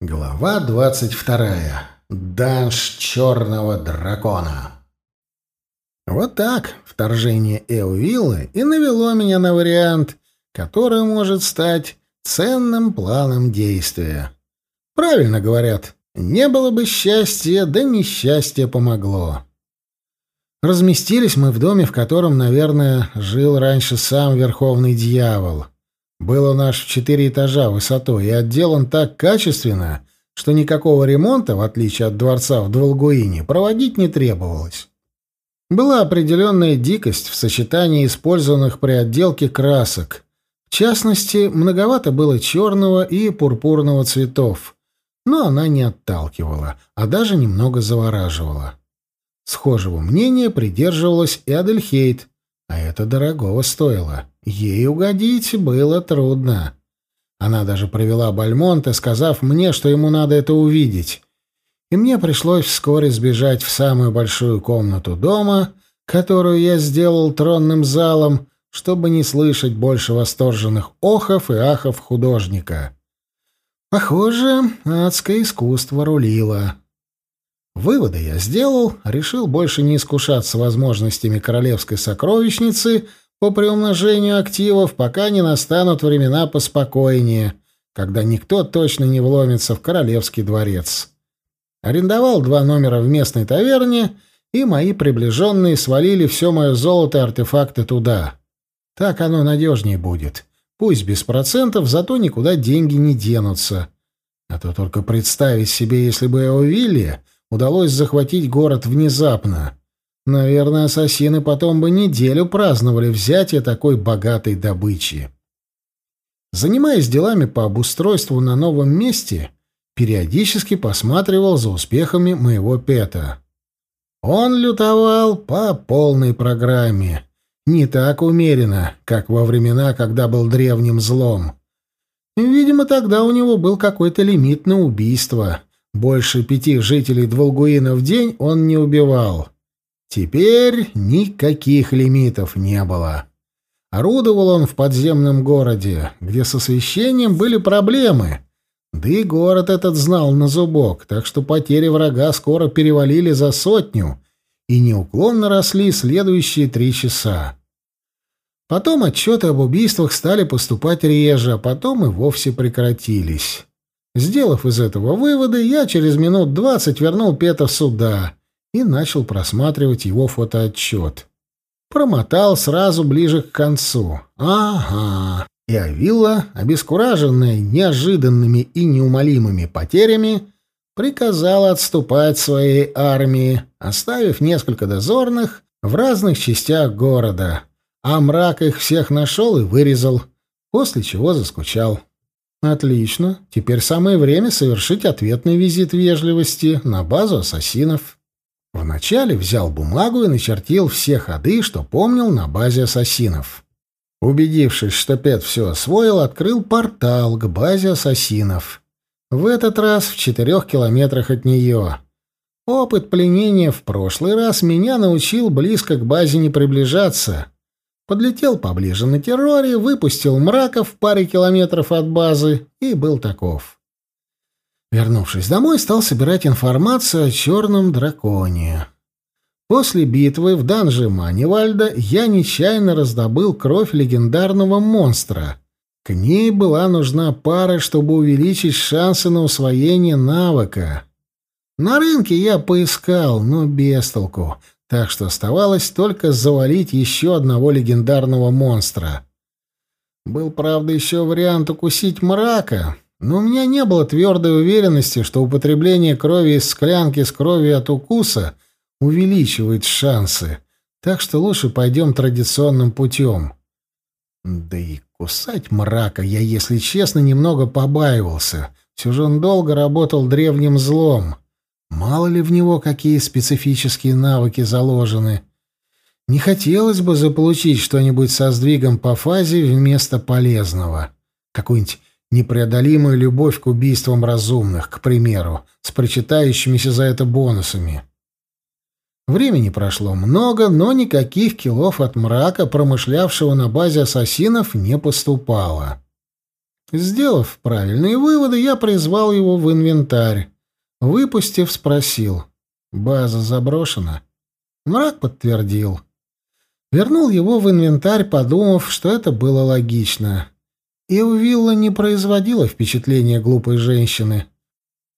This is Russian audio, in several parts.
Глава двадцать вторая. Данж черного дракона. Вот так вторжение Эувиллы и навело меня на вариант, который может стать ценным планом действия. Правильно говорят, не было бы счастья, да несчастье помогло. Разместились мы в доме, в котором, наверное, жил раньше сам Верховный Дьявол — был он аж в четыре этажа высотой и отделан так качественно, что никакого ремонта, в отличие от дворца в Дволгуине, проводить не требовалось. Была определенная дикость в сочетании использованных при отделке красок. В частности, многовато было черного и пурпурного цветов, но она не отталкивала, а даже немного завораживала. Схожего мнения придерживалась и Адельхейт, а это дорогого стоило. Ей угодить было трудно. Она даже привела Бальмонта, сказав мне, что ему надо это увидеть. И мне пришлось вскоре сбежать в самую большую комнату дома, которую я сделал тронным залом, чтобы не слышать больше восторженных охов и ахов художника. Похоже, адское искусство рулило. Выводы я сделал, решил больше не искушаться возможностями королевской сокровищницы по приумножению активов, пока не настанут времена поспокойнее, когда никто точно не вломится в королевский дворец. Арендовал два номера в местной таверне, и мои приближенные свалили все мое золото и артефакты туда. Так оно надежнее будет. Пусть без процентов, зато никуда деньги не денутся. А то только представить себе, если бы Эовиллия удалось захватить город внезапно. Наверное, ассасины потом бы неделю праздновали взятие такой богатой добычи. Занимаясь делами по обустройству на новом месте, периодически посматривал за успехами моего пета. Он лютовал по полной программе. Не так умеренно, как во времена, когда был древним злом. Видимо, тогда у него был какой-то лимит на убийство. Больше пяти жителей Дволгуина в день он не убивал. Теперь никаких лимитов не было. Орудовал он в подземном городе, где с освещением были проблемы. Да и город этот знал на зубок, так что потери врага скоро перевалили за сотню и неуклонно росли следующие три часа. Потом отчеты об убийствах стали поступать реже, а потом и вовсе прекратились. Сделав из этого выводы, я через минут двадцать вернул Пета сюда и начал просматривать его фотоотчет. Промотал сразу ближе к концу. Ага. И Авилла, обескураженная неожиданными и неумолимыми потерями, приказала отступать своей армии, оставив несколько дозорных в разных частях города, а мрак их всех нашел и вырезал, после чего заскучал. Отлично. Теперь самое время совершить ответный визит вежливости на базу ассасинов. Вначале взял бумагу и начертил все ходы, что помнил на базе ассасинов. Убедившись, что Пет все освоил, открыл портал к базе ассасинов. В этот раз в четырех километрах от нее. Опыт пленения в прошлый раз меня научил близко к базе не приближаться — Подлетел поближе на терроре, выпустил мраков в паре километров от базы и был таков. Вернувшись домой, стал собирать информацию о черном драконе. После битвы в данже Манивальда я нечаянно раздобыл кровь легендарного монстра. К ней была нужна пара, чтобы увеличить шансы на усвоение навыка. На рынке я поискал, но без толку так что оставалось только завалить еще одного легендарного монстра. Был, правда, еще вариант укусить мрака, но у меня не было твердой уверенности, что употребление крови из склянки с кровью от укуса увеличивает шансы, так что лучше пойдем традиционным путем. Да и кусать мрака я, если честно, немного побаивался. Все же он долго работал древним злом. Мало ли в него какие специфические навыки заложены. Не хотелось бы заполучить что-нибудь со сдвигом по фазе вместо полезного. Какую-нибудь непреодолимую любовь к убийствам разумных, к примеру, с причитающимися за это бонусами. Времени прошло много, но никаких килов от мрака, промышлявшего на базе ассасинов, не поступало. Сделав правильные выводы, я призвал его в инвентарь. Выпустив, спросил. «База заброшена?» Мрак подтвердил. Вернул его в инвентарь, подумав, что это было логично. И у Вилла не производила впечатления глупой женщины.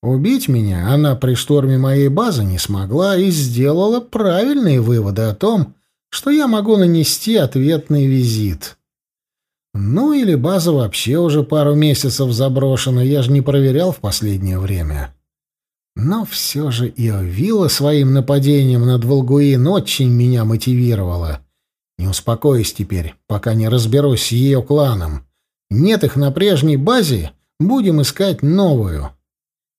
Убить меня она при штурме моей базы не смогла и сделала правильные выводы о том, что я могу нанести ответный визит. Ну или база вообще уже пару месяцев заброшена, я же не проверял в последнее время. Но все же и Овила своим нападением над Волгуин очень меня мотивировала. Не успокоюсь теперь, пока не разберусь с ее кланом. Нет их на прежней базе, будем искать новую.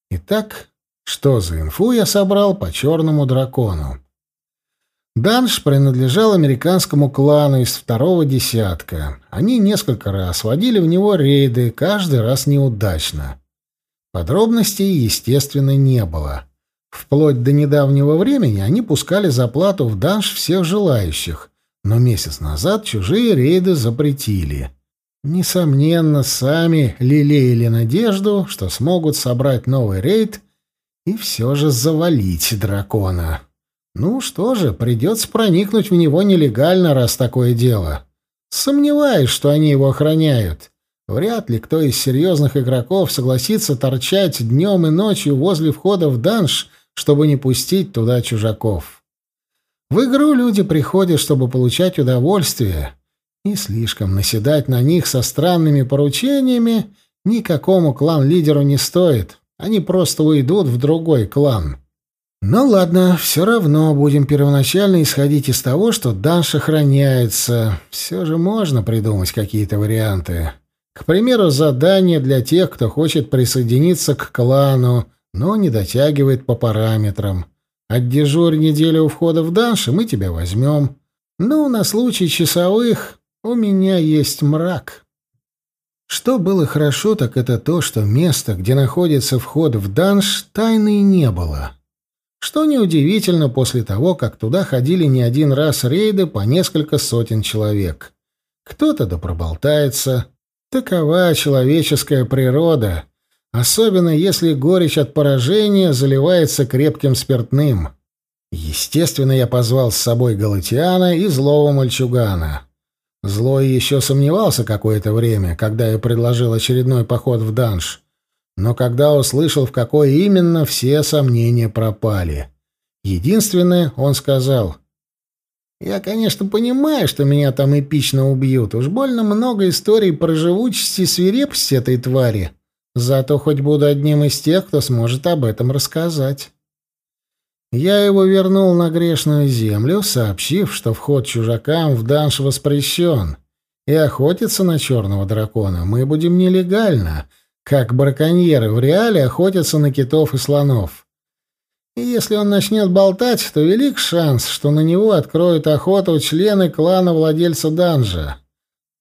Итак, что за инфу я собрал по черному дракону? Данш принадлежал американскому клану из второго десятка. Они несколько раз водили в него рейды, каждый раз неудачно. Подробностей, естественно, не было. Вплоть до недавнего времени они пускали за плату в Данш всех желающих, но месяц назад чужие рейды запретили. Несомненно, сами лелеяли надежду, что смогут собрать новый рейд и все же завалить дракона. Ну что же, придется проникнуть в него нелегально, раз такое дело. Сомневаюсь, что они его охраняют. Вряд ли кто из серьезных игроков согласится торчать днем и ночью возле входа в данж, чтобы не пустить туда чужаков. В игру люди приходят, чтобы получать удовольствие, и слишком наседать на них со странными поручениями никакому клан-лидеру не стоит. Они просто уйдут в другой клан. Ну ладно, все равно будем первоначально исходить из того, что Данш охраняется. Все же можно придумать какие-то варианты. К примеру, задание для тех, кто хочет присоединиться к клану, но не дотягивает по параметрам. Отдежурь неделю у входа в Данш, и мы тебя возьмем. Ну, на случай часовых у меня есть мрак. Что было хорошо, так это то, что место, где находится вход в данж, тайны не было. Что неудивительно после того, как туда ходили не один раз рейды по несколько сотен человек. Кто-то да проболтается. Такова человеческая природа, особенно если горечь от поражения заливается крепким спиртным. Естественно, я позвал с собой Галатиана и злого мальчугана. Злой еще сомневался какое-то время, когда я предложил очередной поход в данж. Но когда услышал, в какой именно, все сомнения пропали. Единственное, он сказал, «Я, конечно, понимаю, что меня там эпично убьют. Уж больно много историй про живучесть и свирепость этой твари. Зато хоть буду одним из тех, кто сможет об этом рассказать». Я его вернул на грешную землю, сообщив, что вход чужакам в данж воспрещен, и охотиться на черного дракона мы будем нелегально — как браконьеры в реале охотятся на китов и слонов. И если он начнет болтать, то велик шанс, что на него откроют охоту члены клана владельца данжа.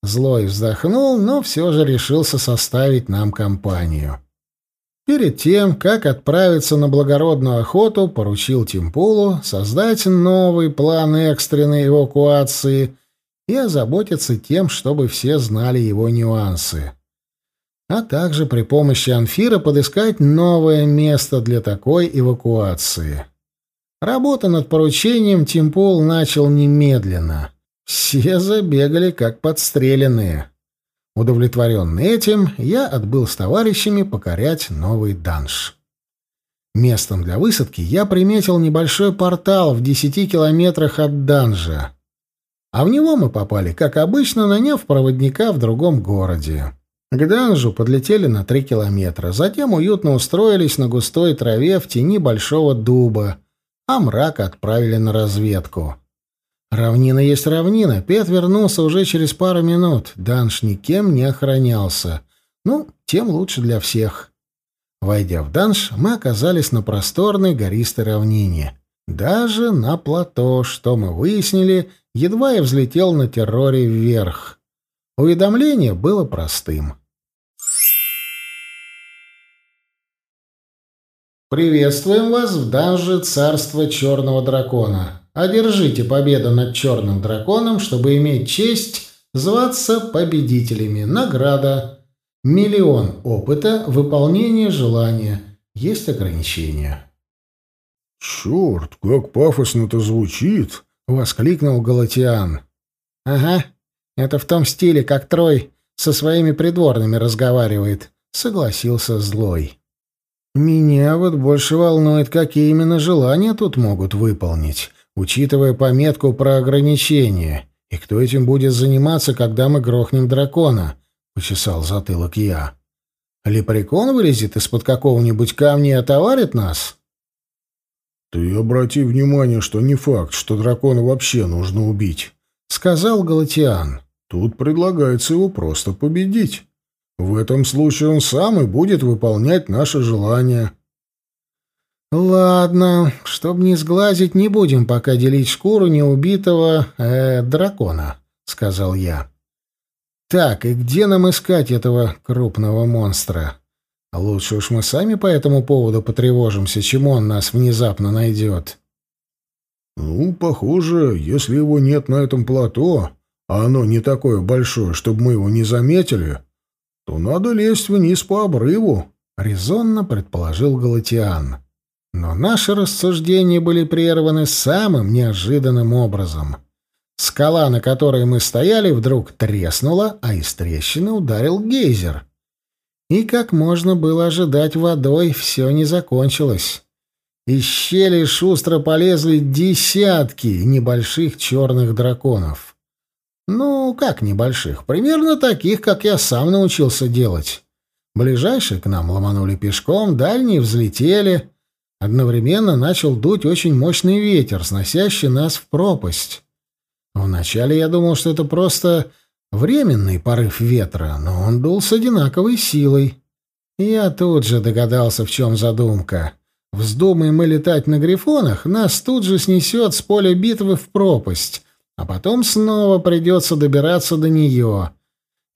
Злой вздохнул, но все же решился составить нам компанию. Перед тем, как отправиться на благородную охоту, поручил Тимпулу создать новый план экстренной эвакуации и озаботиться тем, чтобы все знали его нюансы а также при помощи Анфира подыскать новое место для такой эвакуации. Работа над поручением Тимпол начал немедленно. Все забегали, как подстреленные. Удовлетворенный этим, я отбыл с товарищами покорять новый данж. Местом для высадки я приметил небольшой портал в десяти километрах от данжа. А в него мы попали, как обычно, наняв проводника в другом городе. К данжу подлетели на три километра, затем уютно устроились на густой траве в тени большого дуба, а мрака отправили на разведку. Равнина есть равнина. Пет вернулся уже через пару минут. Данж никем не охранялся. Ну, тем лучше для всех. Войдя в данж, мы оказались на просторной гористой равнине. Даже на плато, что мы выяснили, едва я взлетел на терроре вверх. Уведомление было простым. «Приветствуем вас в данже Царства Черного Дракона. Одержите победу над Черным Драконом, чтобы иметь честь зваться победителями. Награда. Миллион опыта, выполнение желания. Есть ограничения. «Черт, как пафосно-то звучит!» — воскликнул Галатиан. «Ага, это в том стиле, как Трой со своими придворными разговаривает», — согласился Злой. «Меня вот больше волнует, какие именно желания тут могут выполнить, учитывая пометку про ограничения, и кто этим будет заниматься, когда мы грохнем дракона», — почесал затылок я. «Лепрекон вылезет из-под какого-нибудь камня и отоварит нас?» «Ты обрати внимание, что не факт, что дракона вообще нужно убить», — сказал Галатиан. «Тут предлагается его просто победить». В этом случае он сам и будет выполнять наши желания. Ладно, чтобы не сглазить, не будем пока делить шкуру неубитого э, дракона, сказал я. Так, и где нам искать этого крупного монстра? Лучше уж мы сами по этому поводу потревожимся, чем он нас внезапно найдет. Ну, похоже, если его нет на этом плато, а оно не такое большое, чтобы мы его не заметили, то надо лезть вниз по обрыву, — резонно предположил Галатиан. Но наши рассуждения были прерваны самым неожиданным образом. Скала, на которой мы стояли, вдруг треснула, а из трещины ударил гейзер. И, как можно было ожидать, водой все не закончилось. Из щели шустро полезли десятки небольших черных драконов. Ну, как небольших, примерно таких, как я сам научился делать. Ближайшие к нам ломанули пешком, дальние взлетели. Одновременно начал дуть очень мощный ветер, сносящий нас в пропасть. Вначале я думал, что это просто временный порыв ветра, но он дул с одинаковой силой. Я тут же догадался, в чем задумка. Вздумаем мы летать на грифонах, нас тут же снесет с поля битвы в пропасть, а потом снова придется добираться до нее.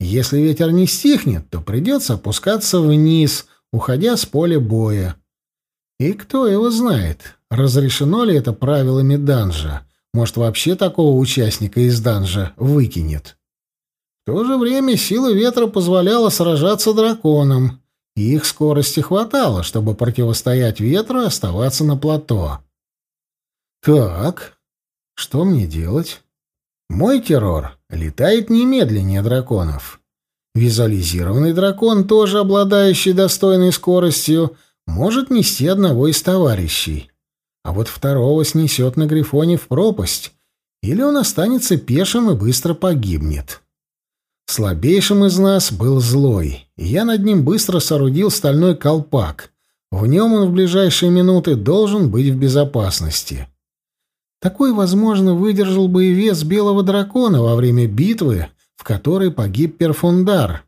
Если ветер не стихнет, то придется опускаться вниз, уходя с поля боя. И кто его знает, разрешено ли это правилами данжа. Может, вообще такого участника из данжа выкинет. В то же время сила ветра позволяла сражаться драконам, и их скорости хватало, чтобы противостоять ветру и оставаться на плато. Так, что мне делать? Мой террор летает немедленнее драконов. Визуализированный дракон, тоже обладающий достойной скоростью, может нести одного из товарищей. А вот второго снесет на Грифоне в пропасть, или он останется пешим и быстро погибнет. Слабейшим из нас был злой, и я над ним быстро соорудил стальной колпак. В нем он в ближайшие минуты должен быть в безопасности. Такой, возможно, выдержал бы и вес белого дракона во время битвы, в которой погиб Перфундар.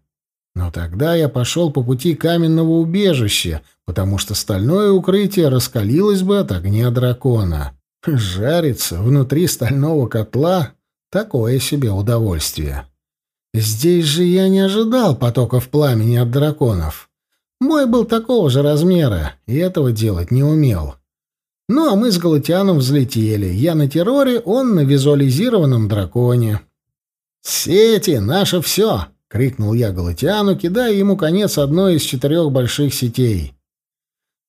Но тогда я пошел по пути каменного убежища, потому что стальное укрытие раскалилось бы от огня дракона. Жариться внутри стального котла — такое себе удовольствие. Здесь же я не ожидал потоков пламени от драконов. Мой был такого же размера, и этого делать не умел. Ну, а мы с Галатианом взлетели. Я на терроре, он на визуализированном драконе. «Сети, наше все!» — крикнул я Галатиану, кидая ему конец одной из четырех больших сетей.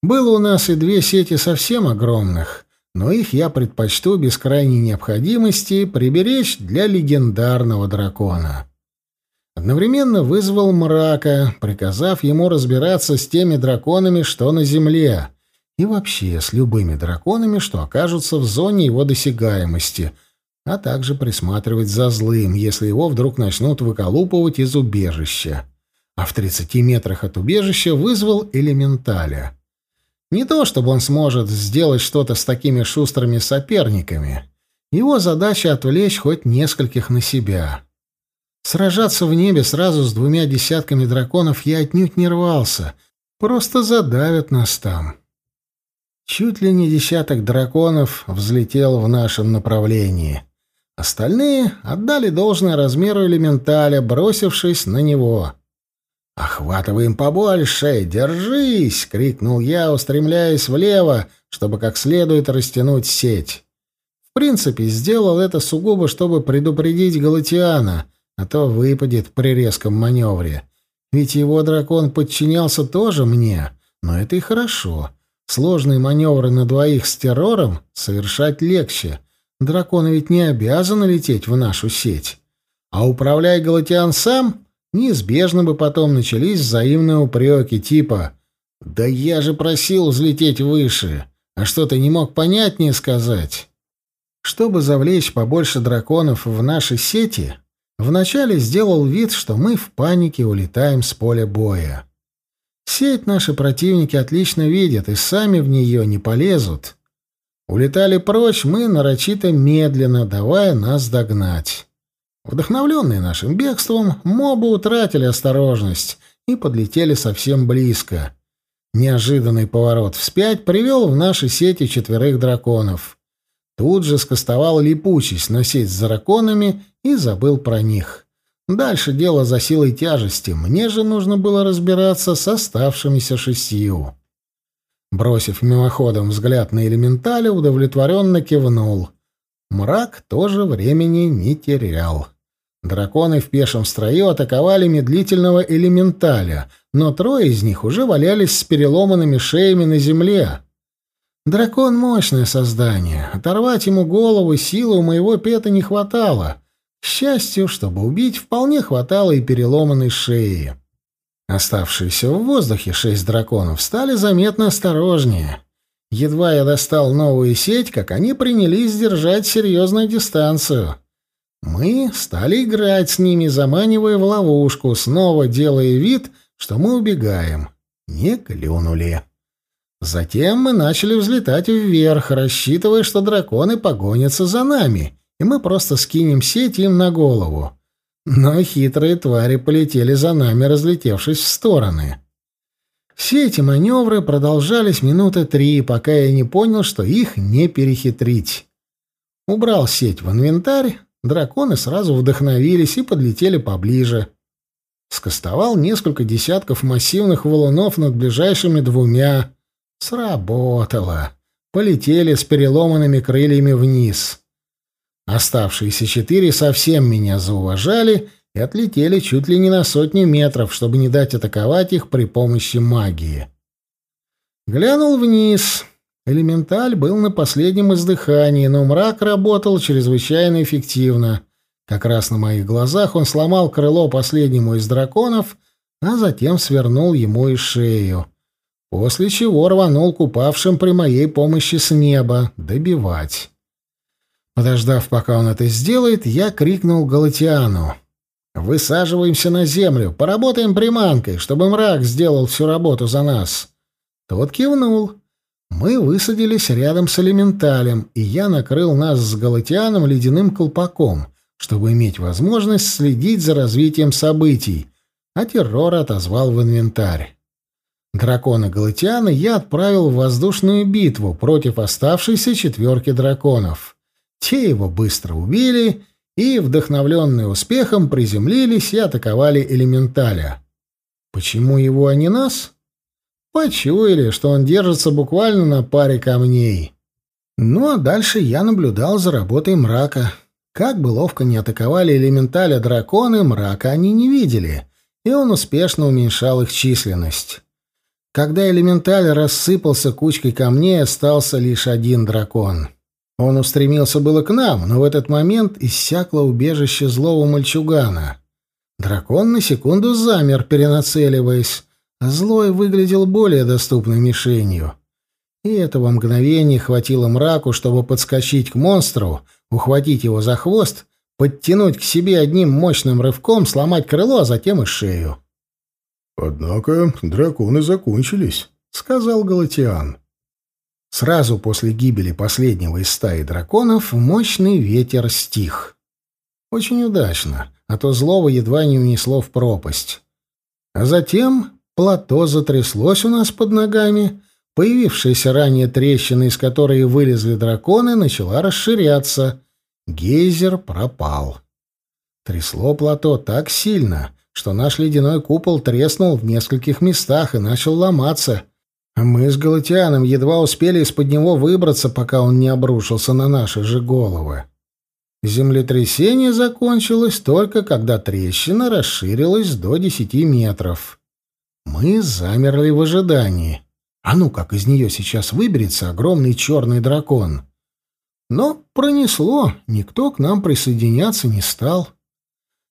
Было у нас и две сети совсем огромных, но их я предпочту без крайней необходимости приберечь для легендарного дракона. Одновременно вызвал мрака, приказав ему разбираться с теми драконами, что на земле, и вообще с любыми драконами, что окажутся в зоне его досягаемости, а также присматривать за злым, если его вдруг начнут выколупывать из убежища. А в 30 метрах от убежища вызвал элементаля. Не то, чтобы он сможет сделать что-то с такими шустрыми соперниками. Его задача — отвлечь хоть нескольких на себя. Сражаться в небе сразу с двумя десятками драконов я отнюдь не рвался. Просто задавят нас там. Чуть ли не десяток драконов взлетел в нашем направлении. Остальные отдали должное размеру элементаля, бросившись на него. «Охватываем побольше! Держись!» — крикнул я, устремляясь влево, чтобы как следует растянуть сеть. В принципе, сделал это сугубо, чтобы предупредить Галатиана, а то выпадет при резком маневре. Ведь его дракон подчинялся тоже мне, но это и хорошо. Сложные маневры на двоих с террором совершать легче. Драконы ведь не обязаны лететь в нашу сеть. А управляя Галатиан сам, неизбежно бы потом начались взаимные упреки типа «Да я же просил взлететь выше, а что ты не мог понятнее сказать?» Чтобы завлечь побольше драконов в наши сети, вначале сделал вид, что мы в панике улетаем с поля боя. Сеть наши противники отлично видят и сами в нее не полезут. Улетали прочь мы нарочито медленно, давая нас догнать. Вдохновленные нашим бегством, мобы утратили осторожность и подлетели совсем близко. Неожиданный поворот вспять привел в наши сети четверых драконов. Тут же скостовал липучесть на сеть с драконами и забыл про них. Дальше дело за силой тяжести. Мне же нужно было разбираться с оставшимися шестью. Бросив мимоходом взгляд на элементаля, удовлетворенно кивнул. Мрак тоже времени не терял. Драконы в пешем строю атаковали медлительного элементаля, но трое из них уже валялись с переломанными шеями на земле. Дракон — мощное создание. Оторвать ему голову силы у моего пета не хватало. К счастью, чтобы убить, вполне хватало и переломанной шеи. Оставшиеся в воздухе шесть драконов стали заметно осторожнее. Едва я достал новую сеть, как они принялись держать серьезную дистанцию. Мы стали играть с ними, заманивая в ловушку, снова делая вид, что мы убегаем. Не клюнули. Затем мы начали взлетать вверх, рассчитывая, что драконы погонятся за нами, и мы просто скинем сеть им на голову. Но хитрые твари полетели за нами, разлетевшись в стороны. Все эти маневры продолжались минуты три, пока я не понял, что их не перехитрить. Убрал сеть в инвентарь, драконы сразу вдохновились и подлетели поближе. Скостовал несколько десятков массивных валунов над ближайшими двумя. Сработало. Полетели с переломанными крыльями вниз. Оставшиеся четыре совсем меня зауважали и отлетели чуть ли не на сотню метров, чтобы не дать атаковать их при помощи магии. Глянул вниз. Элементаль был на последнем издыхании, но мрак работал чрезвычайно эффективно. Как раз на моих глазах он сломал крыло последнему из драконов, а затем свернул ему и шею. После чего рванул к упавшим при моей помощи с неба добивать. Подождав, пока он это сделает, я крикнул Галатиану. «Высаживаемся на землю, поработаем приманкой, чтобы мрак сделал всю работу за нас». Тот кивнул. Мы высадились рядом с элементалем, и я накрыл нас с Галатианом ледяным колпаком, чтобы иметь возможность следить за развитием событий, а террор отозвал в инвентарь. Дракона Галатиана я отправил в воздушную битву против оставшейся четверки драконов. Те его быстро убили и, вдохновленные успехом, приземлились и атаковали элементаля. Почему его, а не нас? Почуяли, что он держится буквально на паре камней. Ну а дальше я наблюдал за работой мрака. Как бы ловко не атаковали элементаля драконы, мрака они не видели, и он успешно уменьшал их численность. Когда элементаль рассыпался кучкой камней, остался лишь один дракон — он устремился было к нам, но в этот момент иссякло убежище злого мальчугана. Дракон на секунду замер, перенацеливаясь, злой выглядел более доступной мишенью. И этого мгновения хватило мраку, чтобы подскочить к монстру, ухватить его за хвост, подтянуть к себе одним мощным рывком, сломать крыло, а затем и шею. «Однако драконы закончились», — сказал Галатиан. Сразу после гибели последнего из стаи драконов мощный ветер стих. Очень удачно, а то злого едва не унесло в пропасть. А затем плато затряслось у нас под ногами, появившаяся ранее трещина, из которой вылезли драконы, начала расширяться. Гейзер пропал. Трясло плато так сильно, что наш ледяной купол треснул в нескольких местах и начал ломаться — мы с Галатианом едва успели из-под него выбраться, пока он не обрушился на наши же головы. Землетрясение закончилось только когда трещина расширилась до десяти метров. Мы замерли в ожидании. А ну как из нее сейчас выберется огромный черный дракон? Но пронесло, никто к нам присоединяться не стал.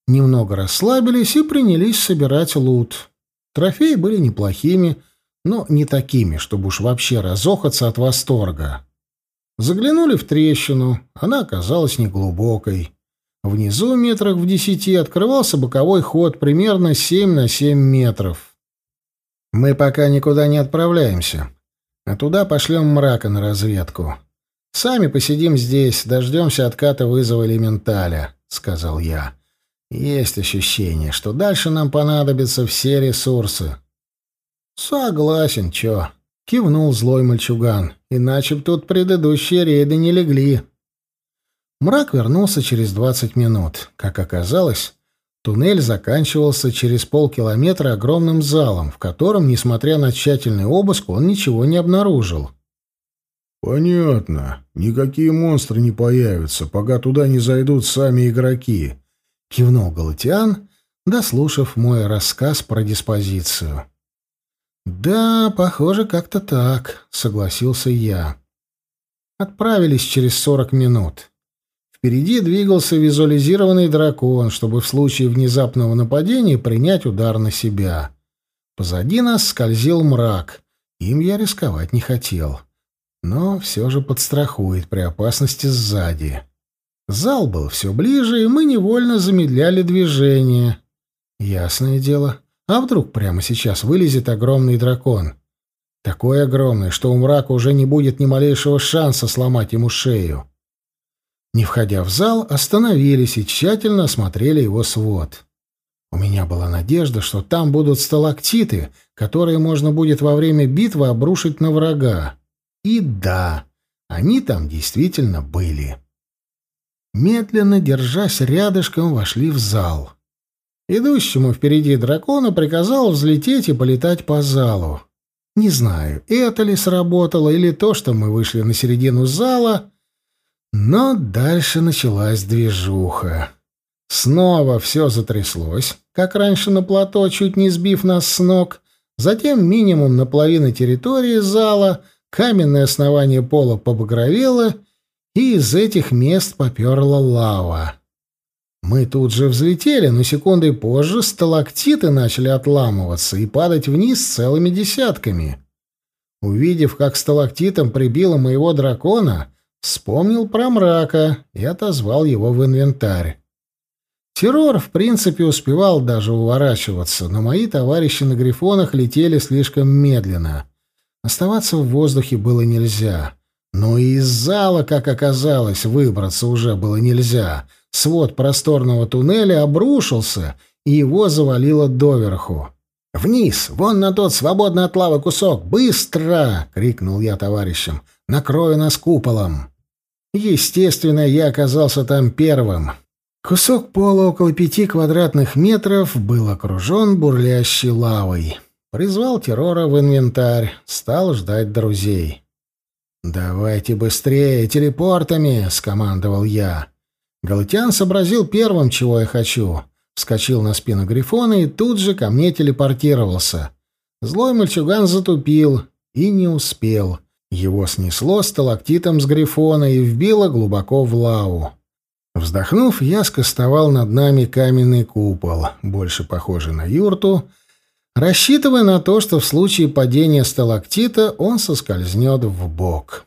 Немного расслабились и принялись собирать лут. Трофеи были неплохими, но не такими, чтобы уж вообще разохаться от восторга. Заглянули в трещину, она оказалась неглубокой. Внизу, метрах в десяти, открывался боковой ход примерно семь на семь метров. «Мы пока никуда не отправляемся, а туда пошлем мрака на разведку. Сами посидим здесь, дождемся отката вызова элементаля», — сказал я. «Есть ощущение, что дальше нам понадобятся все ресурсы». «Согласен, чё?» — кивнул злой мальчуган. «Иначе б тут предыдущие рейды не легли». Мрак вернулся через двадцать минут. Как оказалось, туннель заканчивался через полкилометра огромным залом, в котором, несмотря на тщательный обыск, он ничего не обнаружил. «Понятно. Никакие монстры не появятся, пока туда не зайдут сами игроки», — кивнул Галатиан, дослушав мой рассказ про диспозицию. «Да, похоже, как-то так», — согласился я. Отправились через сорок минут. Впереди двигался визуализированный дракон, чтобы в случае внезапного нападения принять удар на себя. Позади нас скользил мрак. Им я рисковать не хотел. Но все же подстрахует при опасности сзади. Зал был все ближе, и мы невольно замедляли движение. Ясное дело, а вдруг прямо сейчас вылезет огромный дракон? Такой огромный, что у мрака уже не будет ни малейшего шанса сломать ему шею. Не входя в зал, остановились и тщательно осмотрели его свод. У меня была надежда, что там будут сталактиты, которые можно будет во время битвы обрушить на врага. И да, они там действительно были. Медленно, держась рядышком, вошли в зал. Идущему впереди дракона приказал взлететь и полетать по залу. Не знаю, это ли сработало, или то, что мы вышли на середину зала, но дальше началась движуха. Снова все затряслось, как раньше на плато, чуть не сбив нас с ног. Затем минимум наполовину территории зала, каменное основание пола побагровело, и из этих мест поперла лава. Мы тут же взлетели, но секундой позже сталактиты начали отламываться и падать вниз целыми десятками. Увидев, как сталактитом прибило моего дракона, вспомнил про мрака и отозвал его в инвентарь. Террор, в принципе, успевал даже уворачиваться, но мои товарищи на грифонах летели слишком медленно. Оставаться в воздухе было нельзя. Но и из зала, как оказалось, выбраться уже было нельзя. Свод просторного туннеля обрушился, и его завалило доверху. «Вниз! Вон на тот свободно от лавы кусок! Быстро!» — крикнул я товарищам. «Накрою нас куполом!» Естественно, я оказался там первым. Кусок пола около пяти квадратных метров был окружен бурлящей лавой. Призвал террора в инвентарь, стал ждать друзей. «Давайте быстрее, телепортами!» — скомандовал я. Галатян сообразил первым, чего я хочу. Вскочил на спину Грифона и тут же ко мне телепортировался. Злой мальчуган затупил и не успел. Его снесло сталактитом с Грифона и вбило глубоко в лаву. Вздохнув, я скостовал над нами каменный купол, больше похожий на юрту, рассчитывая на то, что в случае падения сталактита он соскользнет в бок.